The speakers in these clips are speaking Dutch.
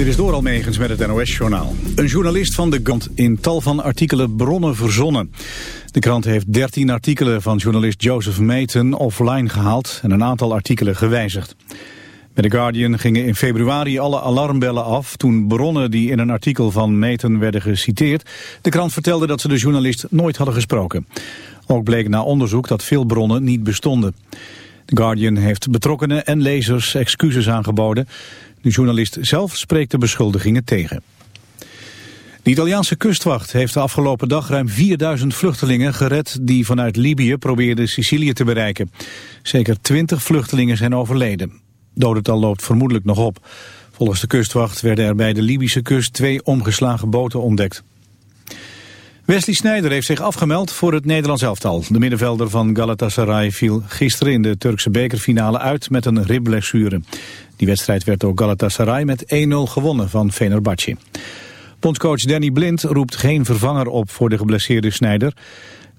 Dit is door Almegens met het NOS-journaal. Een journalist van de krant in tal van artikelen bronnen verzonnen. De krant heeft 13 artikelen van journalist Joseph Mayton offline gehaald... en een aantal artikelen gewijzigd. Bij The Guardian gingen in februari alle alarmbellen af... toen bronnen die in een artikel van Mayton werden geciteerd... de krant vertelde dat ze de journalist nooit hadden gesproken. Ook bleek na onderzoek dat veel bronnen niet bestonden. The Guardian heeft betrokkenen en lezers excuses aangeboden... De journalist zelf spreekt de beschuldigingen tegen. De Italiaanse kustwacht heeft de afgelopen dag ruim 4000 vluchtelingen gered die vanuit Libië probeerden Sicilië te bereiken. Zeker 20 vluchtelingen zijn overleden. Dodental loopt vermoedelijk nog op. Volgens de kustwacht werden er bij de Libische kust twee omgeslagen boten ontdekt. Wesley Sneijder heeft zich afgemeld voor het Nederlands elftal. De middenvelder van Galatasaray viel gisteren in de Turkse bekerfinale uit met een ribblessure. Die wedstrijd werd door Galatasaray met 1-0 gewonnen van Fenerbahce. Bondscoach Danny Blind roept geen vervanger op voor de geblesseerde Sneijder.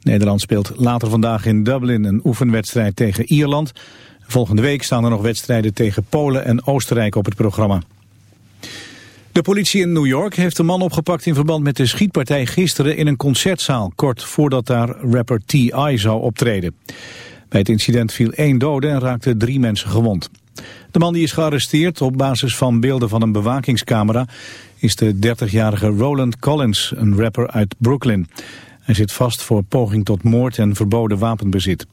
Nederland speelt later vandaag in Dublin een oefenwedstrijd tegen Ierland. Volgende week staan er nog wedstrijden tegen Polen en Oostenrijk op het programma. De politie in New York heeft een man opgepakt in verband met de schietpartij gisteren in een concertzaal, kort voordat daar rapper T.I. zou optreden. Bij het incident viel één dode en raakten drie mensen gewond. De man die is gearresteerd op basis van beelden van een bewakingscamera is de 30-jarige Roland Collins, een rapper uit Brooklyn. Hij zit vast voor poging tot moord en verboden wapenbezit.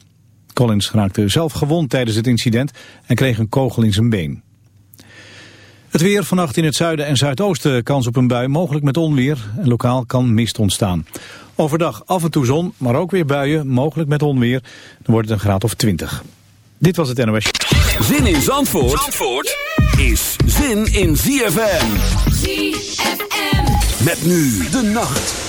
Collins raakte zelf gewond tijdens het incident en kreeg een kogel in zijn been. Het weer vannacht in het zuiden en zuidoosten kans op een bui, mogelijk met onweer. En lokaal kan mist ontstaan. Overdag af en toe zon, maar ook weer buien, mogelijk met onweer. Dan wordt het een graad of 20. Dit was het NOS. Zin in Zandvoort, Zandvoort is zin in ZFM. ZFM. Met nu de nacht.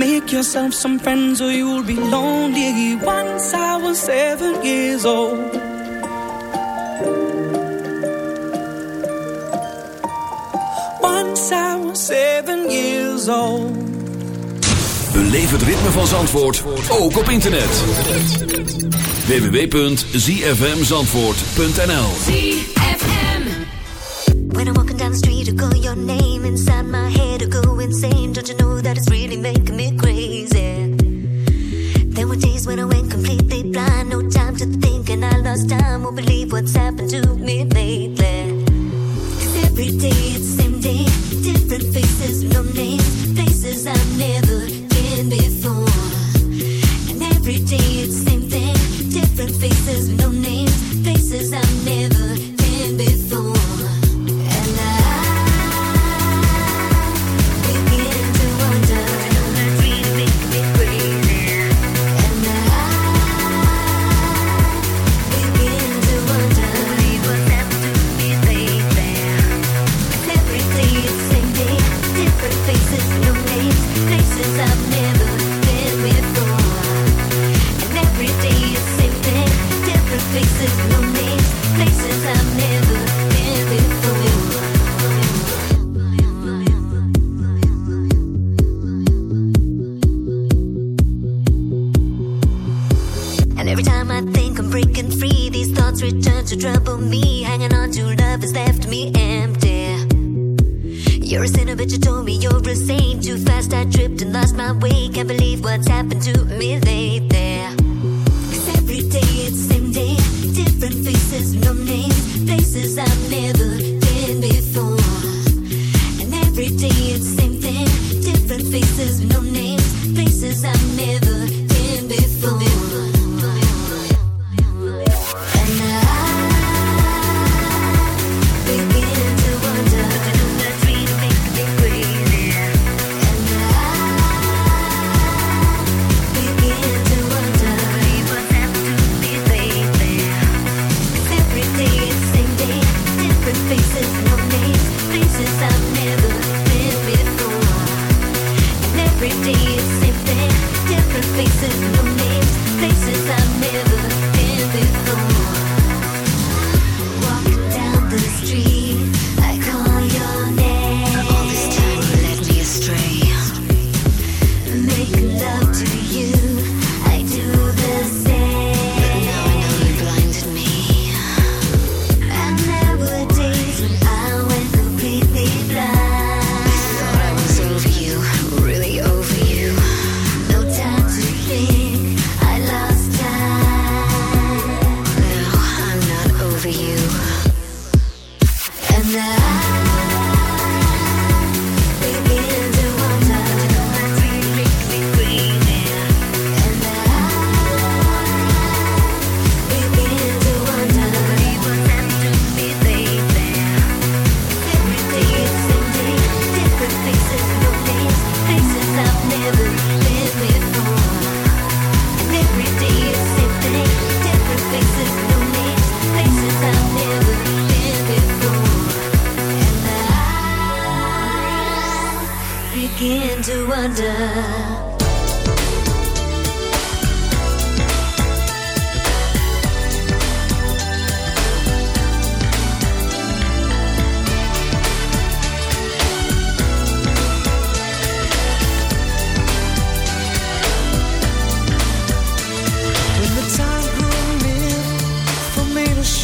Make yourself some friends or you'll be lonely. Once I was seven years old. Once I was seven years old. Beleef het ritme van Zandvoort, ook op internet. www.zfmzandvoort.nl When I'm walking down the street, I call your name.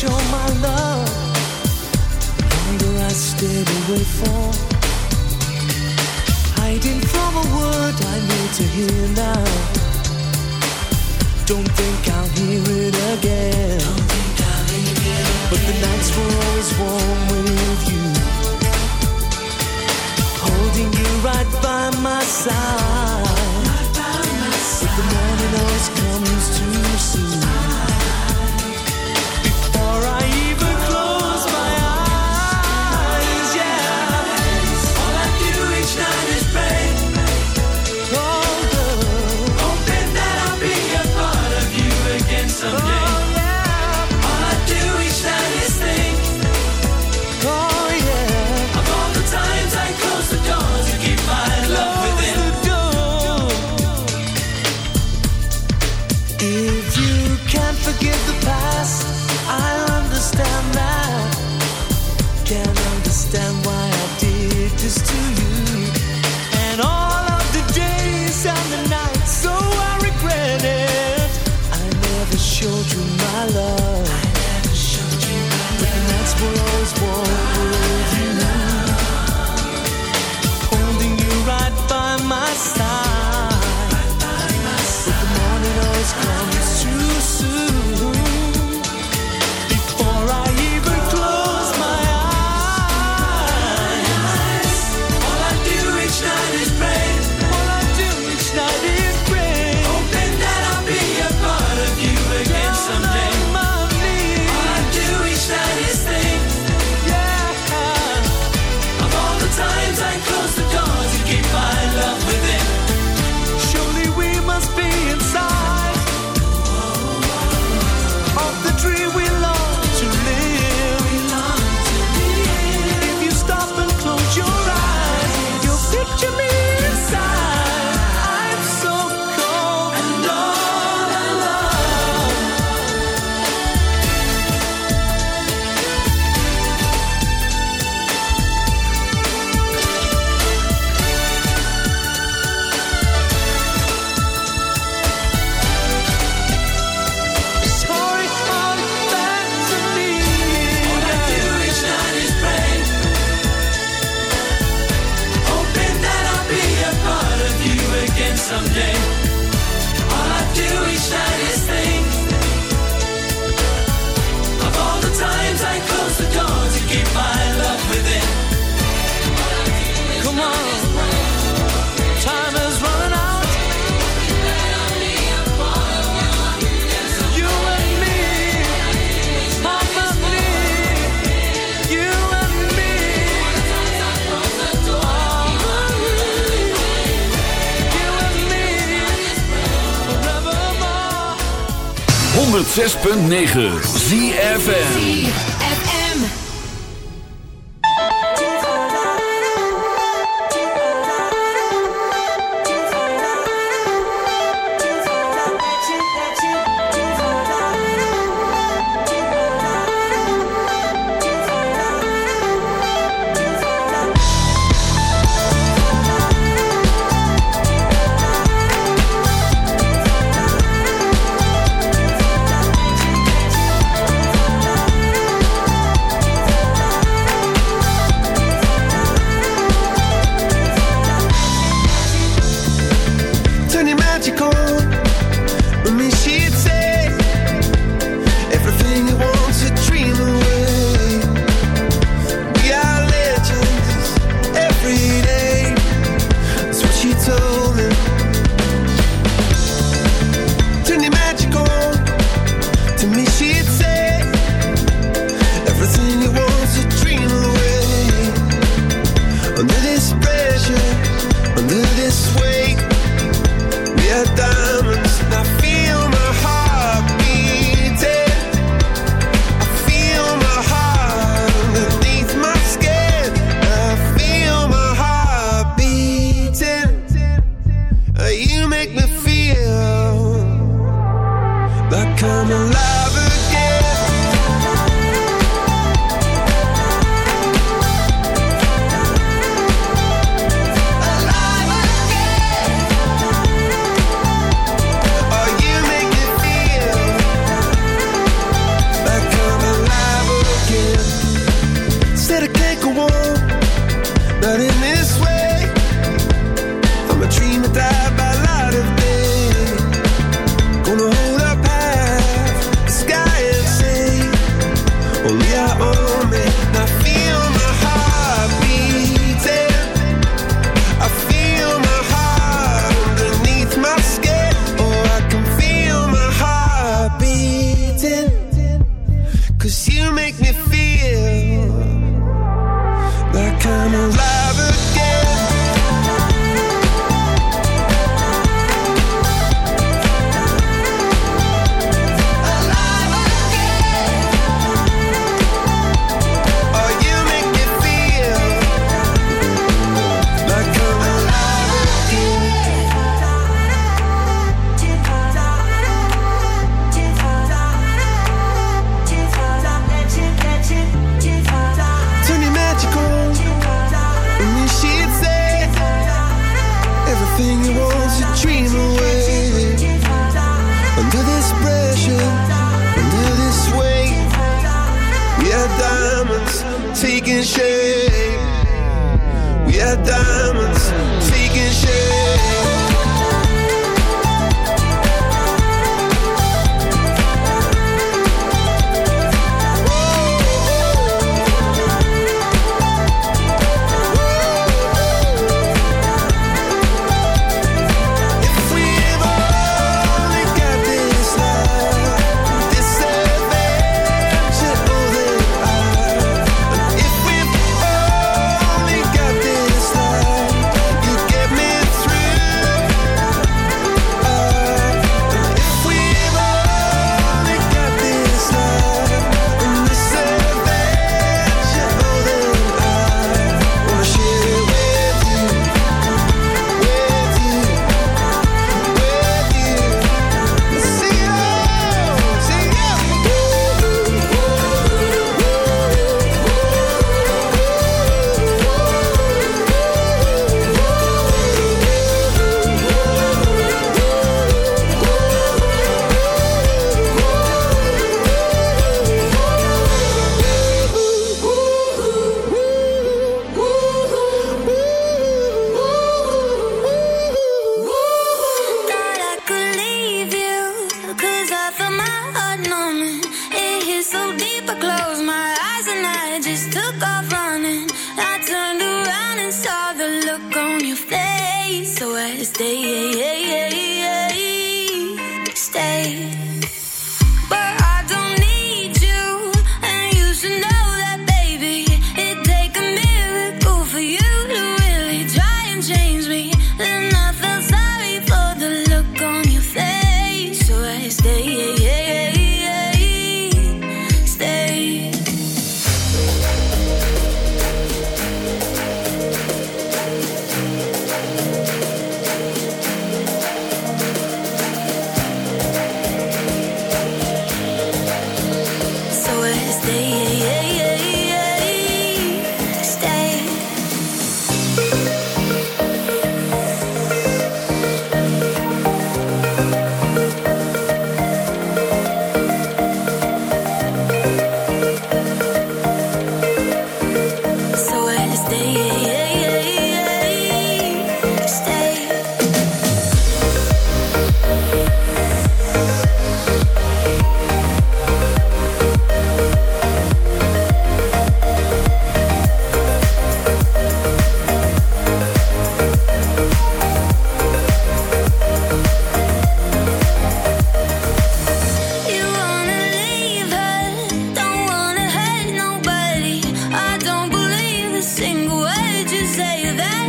show my love. The longer I stayed away for hiding from a word I need to hear now. Don't think I'll hear it again. I'll hear it again. But the nights were always warm with you, holding you right by my side. Right by my side. But the morning always comes too soon. Sometimes 6.9 ZFM.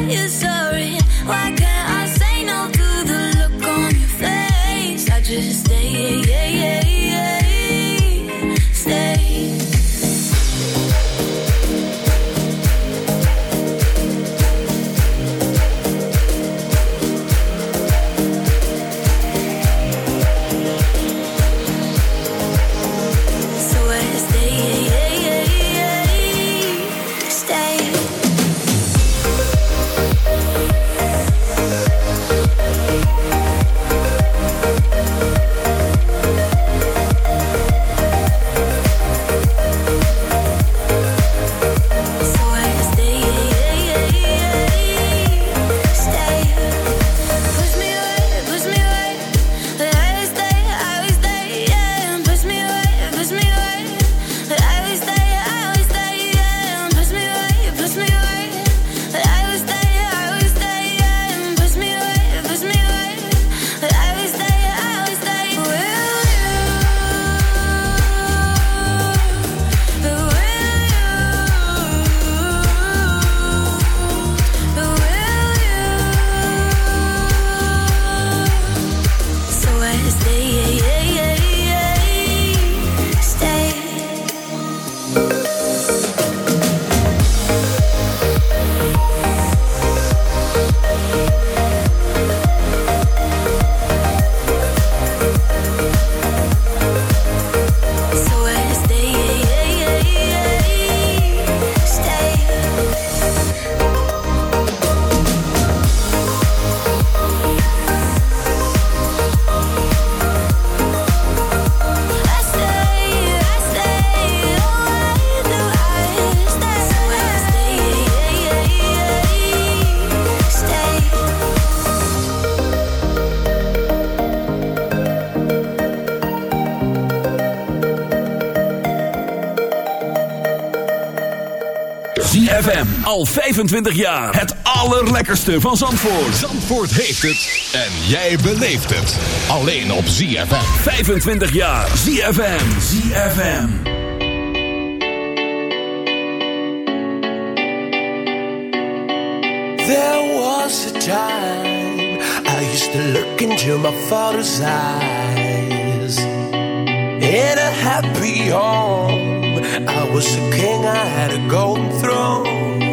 is Al 25 jaar. Het allerlekkerste van Zandvoort. Zandvoort heeft het. En jij beleeft het. Alleen op ZFM. 25 jaar. ZFM. ZFM. There was a time I used to look into my father's eyes. In a happy home I was a king, I had a golden throne.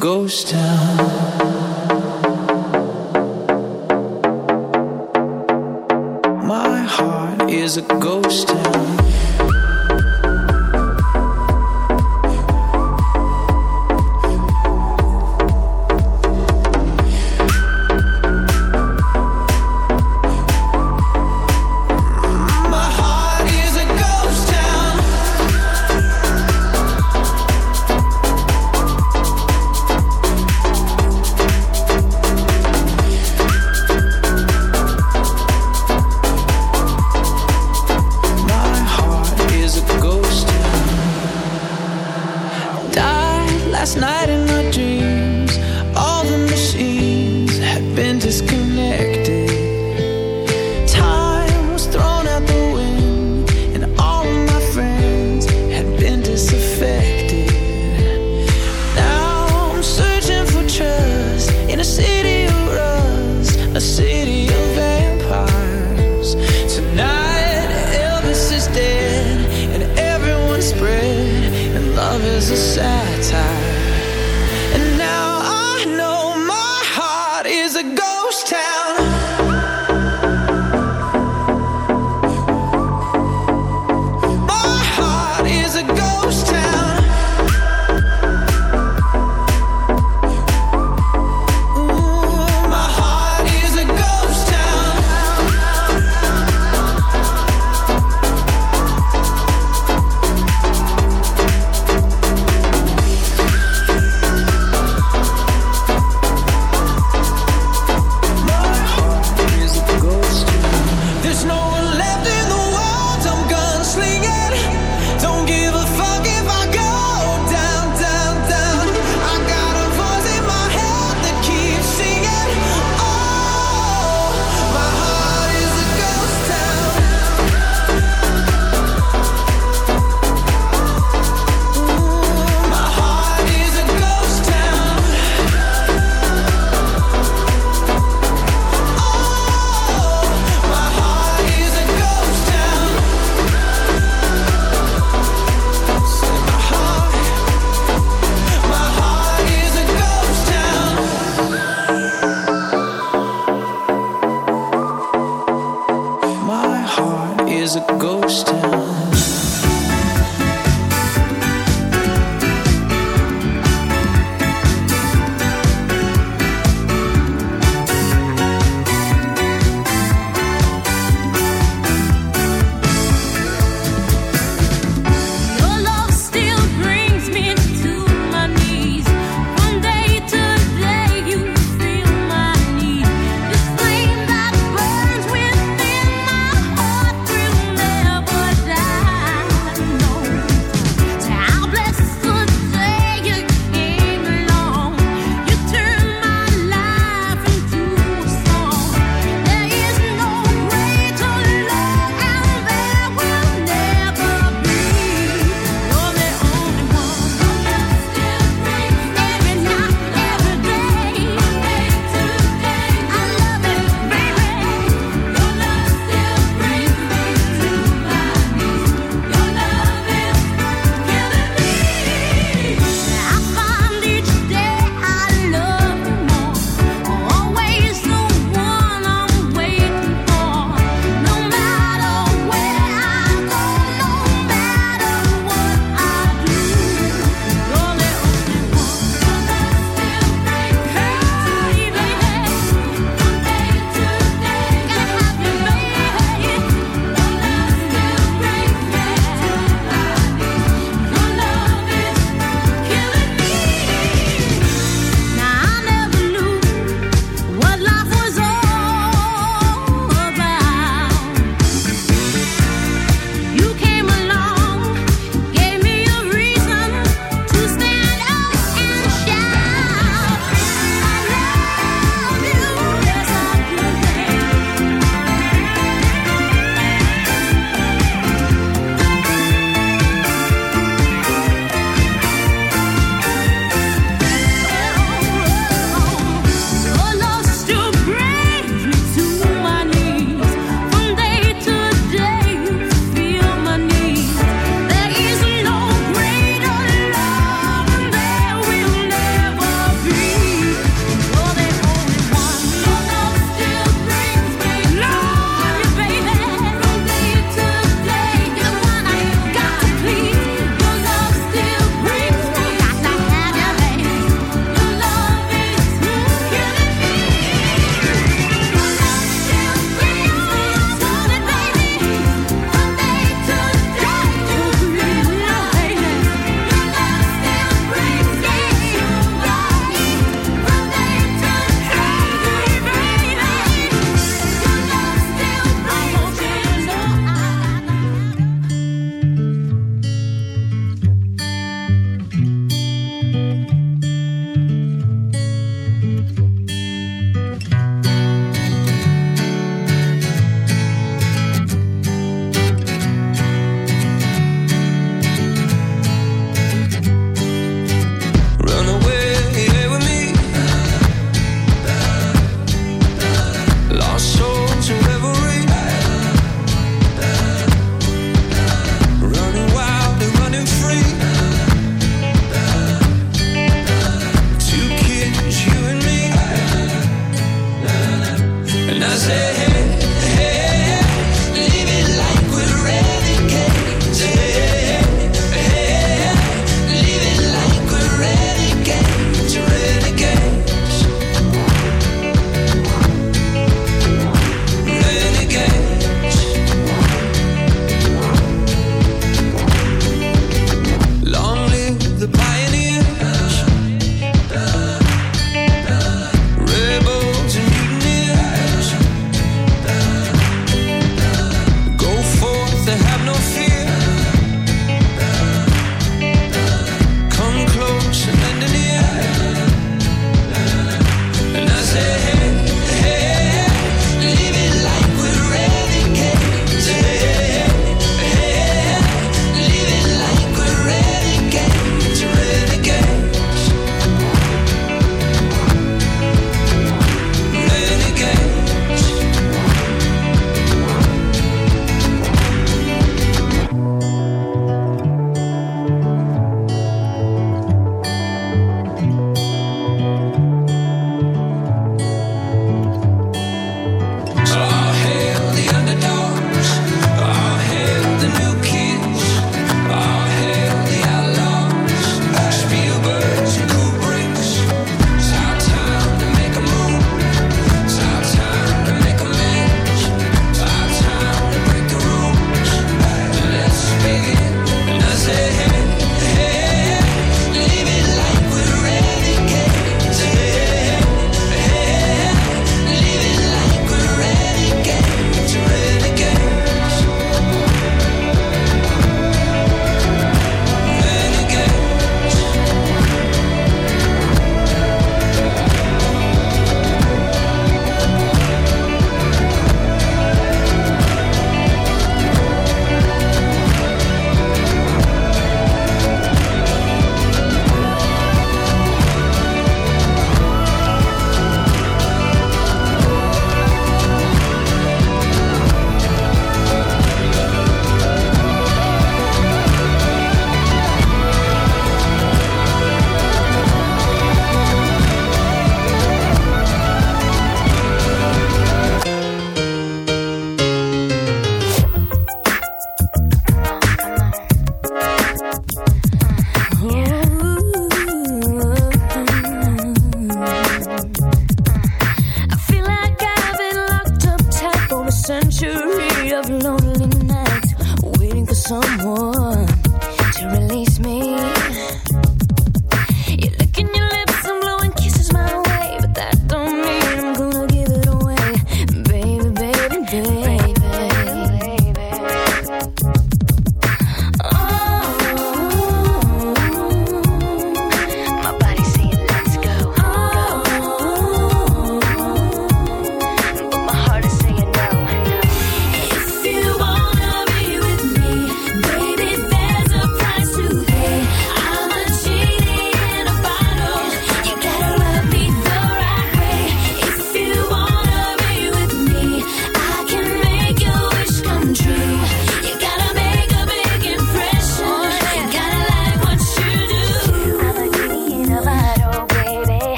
ghost town. Ghost town.